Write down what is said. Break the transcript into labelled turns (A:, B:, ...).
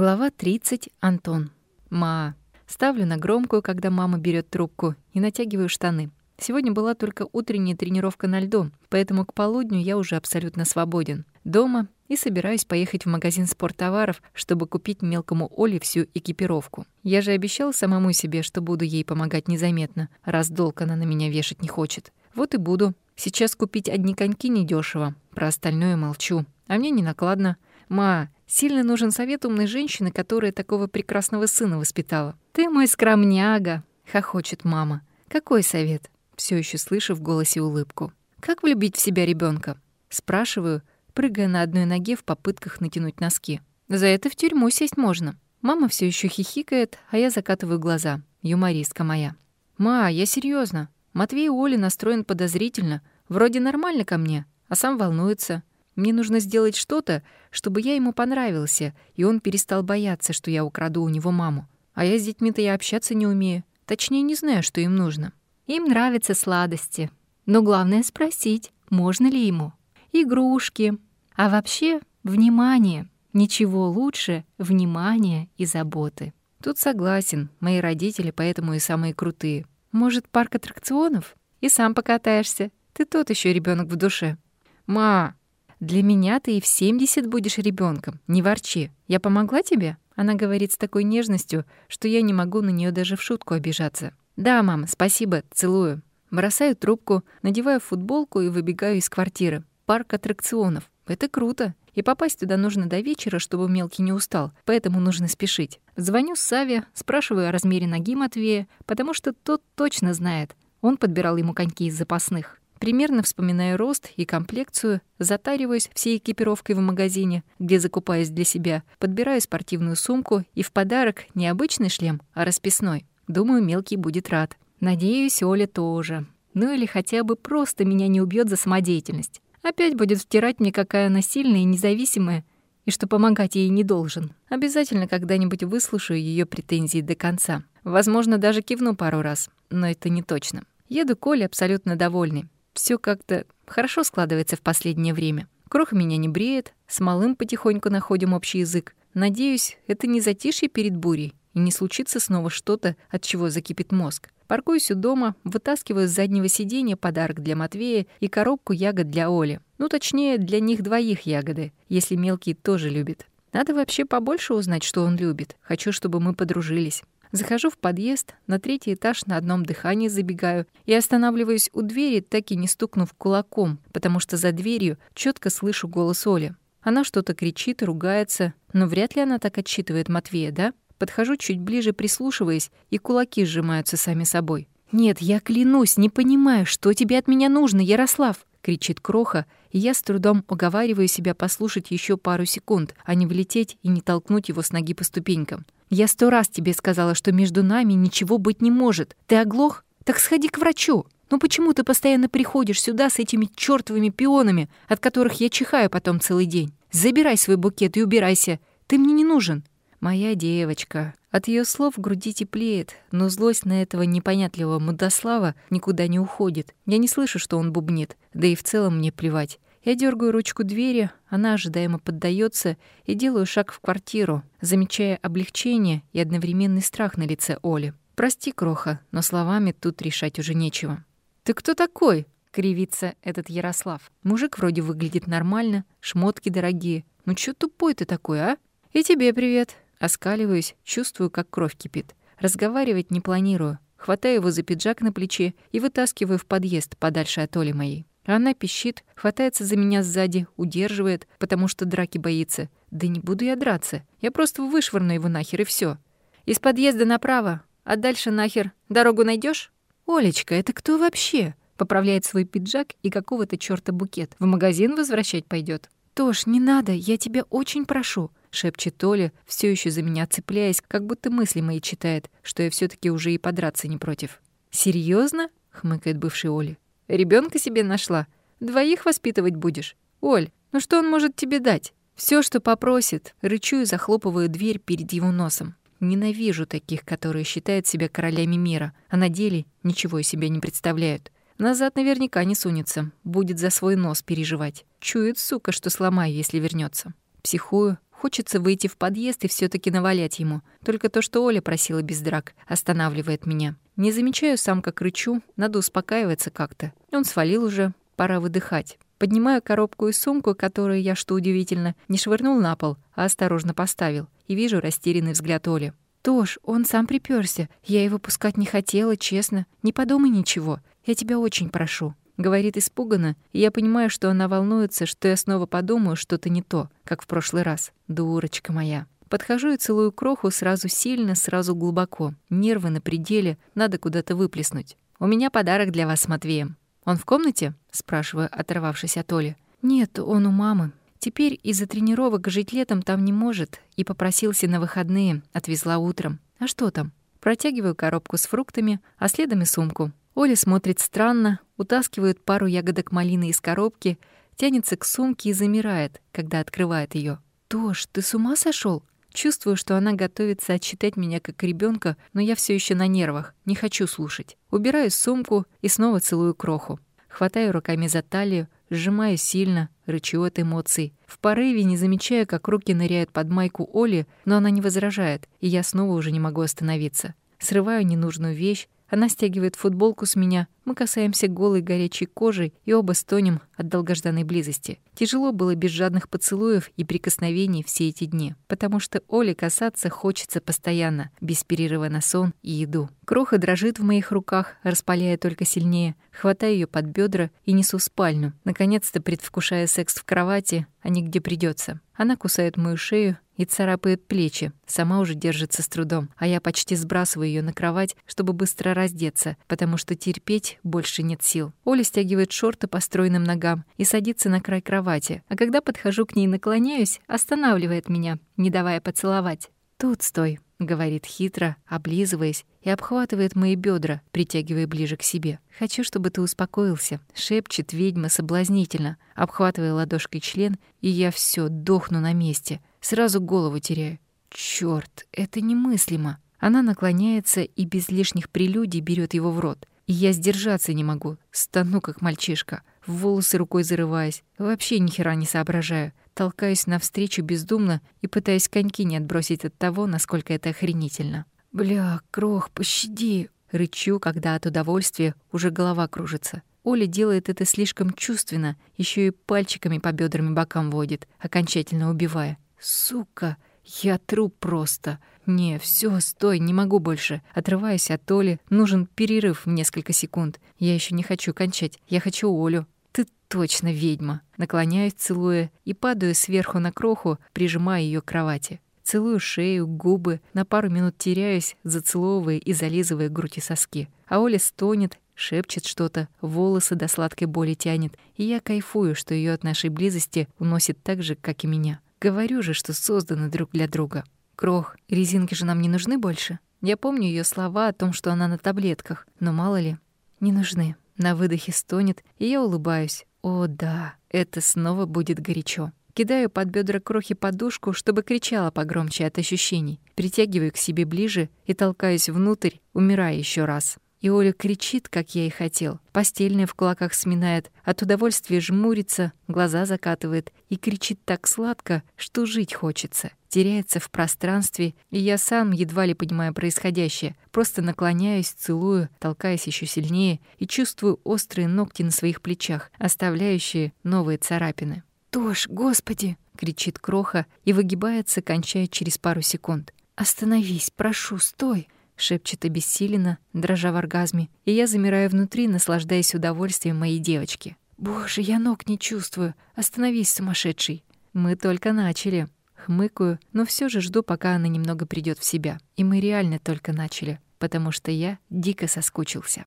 A: Глава 30. Антон. Ма. Ставлю на громкую, когда мама берет трубку, и натягиваю штаны. Сегодня была только утренняя тренировка на льду, поэтому к полудню я уже абсолютно свободен. Дома и собираюсь поехать в магазин спорттоваров, чтобы купить мелкому Оле всю экипировку. Я же обещал самому себе, что буду ей помогать незаметно, раз долг она на меня вешать не хочет. Вот и буду. Сейчас купить одни коньки недешево, про остальное молчу. А мне не накладно. Ма, Сильно нужен совет умной женщины, которая такого прекрасного сына воспитала. «Ты мой скромняга», — хохочет мама. «Какой совет?» Все еще слышу в голосе улыбку. «Как влюбить в себя ребенка? Спрашиваю, прыгая на одной ноге в попытках натянуть носки. «За это в тюрьму сесть можно». Мама все еще хихикает, а я закатываю глаза. Юмористка моя. «Ма, я серьезно. Матвей Оли настроен подозрительно. Вроде нормально ко мне, а сам волнуется. Мне нужно сделать что-то, чтобы я ему понравился, и он перестал бояться, что я украду у него маму. А я с детьми-то я общаться не умею. Точнее, не знаю, что им нужно. Им нравятся сладости. Но главное спросить, можно ли ему. Игрушки. А вообще, внимание. Ничего лучше внимания и заботы. Тут согласен, мои родители поэтому и самые крутые. Может, парк аттракционов? И сам покатаешься. Ты тот еще ребенок в душе. «Ма, для меня ты и в 70 будешь ребенком. Не ворчи. Я помогла тебе?» Она говорит с такой нежностью, что я не могу на нее даже в шутку обижаться. «Да, мам, спасибо, целую». Бросаю трубку, надеваю футболку и выбегаю из квартиры. Парк аттракционов. Это круто. И попасть туда нужно до вечера, чтобы мелкий не устал, поэтому нужно спешить. Звоню Саве, спрашиваю о размере ноги Матвея, потому что тот точно знает. Он подбирал ему коньки из запасных. Примерно вспоминаю рост и комплекцию, затариваюсь всей экипировкой в магазине, где закупаюсь для себя, подбираю спортивную сумку и в подарок не обычный шлем, а расписной. Думаю, мелкий будет рад. Надеюсь, Оля тоже. Ну или хотя бы просто меня не убьет за самодеятельность. Опять будет втирать мне, какая она сильная и независимая, и что помогать ей не должен. Обязательно когда-нибудь выслушаю ее претензии до конца. Возможно, даже кивну пару раз, но это не точно. Еду к Оле абсолютно довольный. Все как-то хорошо складывается в последнее время. Крох меня не бреет, с малым потихоньку находим общий язык. Надеюсь, это не затишье перед бурей, и не случится снова что-то, от чего закипит мозг. Паркуюсь у дома, вытаскиваю с заднего сиденья подарок для Матвея и коробку ягод для Оли. Ну, точнее, для них двоих ягоды, если мелкий тоже любит. Надо вообще побольше узнать, что он любит. Хочу, чтобы мы подружились. Захожу в подъезд, на третий этаж на одном дыхании забегаю и останавливаюсь у двери, так и не стукнув кулаком, потому что за дверью четко слышу голос Оли. Она что-то кричит, ругается, но вряд ли она так отчитывает Матвея, да? Подхожу чуть ближе, прислушиваясь, и кулаки сжимаются сами собой. «Нет, я клянусь, не понимаю, что тебе от меня нужно, Ярослав!» — кричит Кроха, и я с трудом уговариваю себя послушать еще пару секунд, а не влететь и не толкнуть его с ноги по ступенькам. Я сто раз тебе сказала, что между нами ничего быть не может. Ты оглох? Так сходи к врачу. Ну почему ты постоянно приходишь сюда с этими чёртовыми пионами, от которых я чихаю потом целый день? Забирай свой букет и убирайся. Ты мне не нужен. Моя девочка. От ее слов в груди теплеет, но злость на этого непонятливого Мудослава никуда не уходит. Я не слышу, что он бубнит, да и в целом мне плевать. Я дергаю ручку двери, она ожидаемо поддается и делаю шаг в квартиру, замечая облегчение и одновременный страх на лице Оли. «Прости, Кроха, но словами тут решать уже нечего». «Ты кто такой?» — кривится этот Ярослав. Мужик вроде выглядит нормально, шмотки дорогие. Ну чё тупой ты такой, а? И тебе привет. Оскаливаюсь, чувствую, как кровь кипит. Разговаривать не планирую. Хватаю его за пиджак на плече и вытаскиваю в подъезд подальше от Оли моей. Она пищит, хватается за меня сзади, удерживает, потому что драки боится. Да не буду я драться. Я просто вышвырну его нахер и все. Из подъезда направо, а дальше нахер дорогу найдешь? Олечка, это кто вообще? Поправляет свой пиджак и какого-то чёрта букет. В магазин возвращать пойдет. Тош, не надо, я тебя очень прошу. Шепчет Толя, все еще за меня цепляясь, как будто мысли мои читает, что я все таки уже и подраться не против. Серьезно? хмыкает бывший Оля. Ребенка себе нашла. Двоих воспитывать будешь. Оль, ну что он может тебе дать? Все, что попросит. Рычу и захлопываю дверь перед его носом. Ненавижу таких, которые считают себя королями мира, а на деле ничего из себя не представляют. Назад наверняка не сунется, будет за свой нос переживать. Чует, сука, что сломаю, если вернется. Психую, Хочется выйти в подъезд и все таки навалять ему. Только то, что Оля просила без драк, останавливает меня. Не замечаю сам, как рычу, надо успокаиваться как-то. Он свалил уже, пора выдыхать. Поднимаю коробку и сумку, которую я, что удивительно, не швырнул на пол, а осторожно поставил. И вижу растерянный взгляд Оли. «Тош, он сам приперся. Я его пускать не хотела, честно. Не подумай ничего. Я тебя очень прошу». Говорит испуганно, и я понимаю, что она волнуется, что я снова подумаю что-то не то, как в прошлый раз. Дурочка моя. Подхожу и целую кроху сразу сильно, сразу глубоко. Нервы на пределе, надо куда-то выплеснуть. «У меня подарок для вас с Матвеем. «Он в комнате?» — спрашиваю, оторвавшись от Оли. «Нет, он у мамы. Теперь из-за тренировок жить летом там не может и попросился на выходные, отвезла утром. А что там?» Протягиваю коробку с фруктами, а следом и сумку. Оля смотрит странно, утаскивает пару ягодок малины из коробки, тянется к сумке и замирает, когда открывает ее. «Тош, ты с ума сошел? Чувствую, что она готовится отчитать меня как ребенка, но я все еще на нервах, не хочу слушать. Убираю сумку и снова целую кроху. Хватаю руками за талию, сжимаю сильно, рычу от эмоций. В порыве не замечаю, как руки ныряют под майку Оли, но она не возражает, и я снова уже не могу остановиться. Срываю ненужную вещь, она стягивает футболку с меня, мы касаемся голой горячей кожи и оба стонем от долгожданной близости. Тяжело было без жадных поцелуев и прикосновений все эти дни, потому что Оле касаться хочется постоянно, без перерыва на сон и еду. Кроха дрожит в моих руках, распаляя только сильнее. Хватаю ее под бедра и несу в спальню, наконец-то предвкушая секс в кровати, а не где придется. Она кусает мою шею, и царапает плечи. Сама уже держится с трудом, а я почти сбрасываю ее на кровать, чтобы быстро раздеться, потому что терпеть больше нет сил. Оля стягивает шорты по стройным ногам и садится на край кровати, а когда подхожу к ней и наклоняюсь, останавливает меня, не давая поцеловать. «Тут стой», — говорит хитро, облизываясь, и обхватывает мои бедра, притягивая ближе к себе. «Хочу, чтобы ты успокоился», — шепчет ведьма соблазнительно, обхватывая ладошкой член, и я все дохну на месте — Сразу голову теряю. Чёрт, это немыслимо. Она наклоняется и без лишних прелюдий берет его в рот. Я сдержаться не могу. Стану, как мальчишка. В волосы рукой зарываясь. Вообще ни хера не соображаю. Толкаюсь навстречу бездумно и пытаюсь коньки не отбросить от того, насколько это охренительно. «Бля, крох, пощади!» Рычу, когда от удовольствия уже голова кружится. Оля делает это слишком чувственно, еще и пальчиками по бедрам и бокам водит, окончательно убивая. Сука, я труп просто. Не, все, стой, не могу больше. Отрываюсь от Оли, нужен перерыв в несколько секунд. Я еще не хочу кончать, я хочу Олю. Ты точно ведьма. Наклоняюсь, целуя, и падаю сверху на кроху, прижимая ее к кровати. Целую шею, губы, на пару минут теряюсь, зацеловывая и зализывая грудь и соски. А Оля стонет, шепчет что-то, волосы до сладкой боли тянет, и я кайфую, что ее от нашей близости уносит так же, как и меня. Говорю же, что созданы друг для друга. Крох, резинки же нам не нужны больше. Я помню ее слова о том, что она на таблетках, но мало ли, не нужны. На выдохе стонет, и я улыбаюсь. О, да, это снова будет горячо. Кидаю под бедра крохи подушку, чтобы кричала погромче от ощущений. Притягиваю к себе ближе и толкаюсь внутрь, умирая еще раз. И Оля кричит, как я и хотел. Постельная в кулаках сминает, от удовольствия жмурится, глаза закатывает и кричит так сладко, что жить хочется. Теряется в пространстве, и я сам едва ли понимаю происходящее. Просто наклоняюсь, целую, толкаясь еще сильнее и чувствую острые ногти на своих плечах, оставляющие новые царапины. «Тош, господи!» — кричит Кроха и выгибается, кончая через пару секунд. «Остановись, прошу, стой!» Шепчет обессиленно, дрожа в оргазме, и я замираю внутри, наслаждаясь удовольствием моей девочки. «Боже, я ног не чувствую! Остановись, сумасшедший!» «Мы только начали!» Хмыкаю, но все же жду, пока она немного придет в себя. И мы реально только начали, потому что я дико соскучился.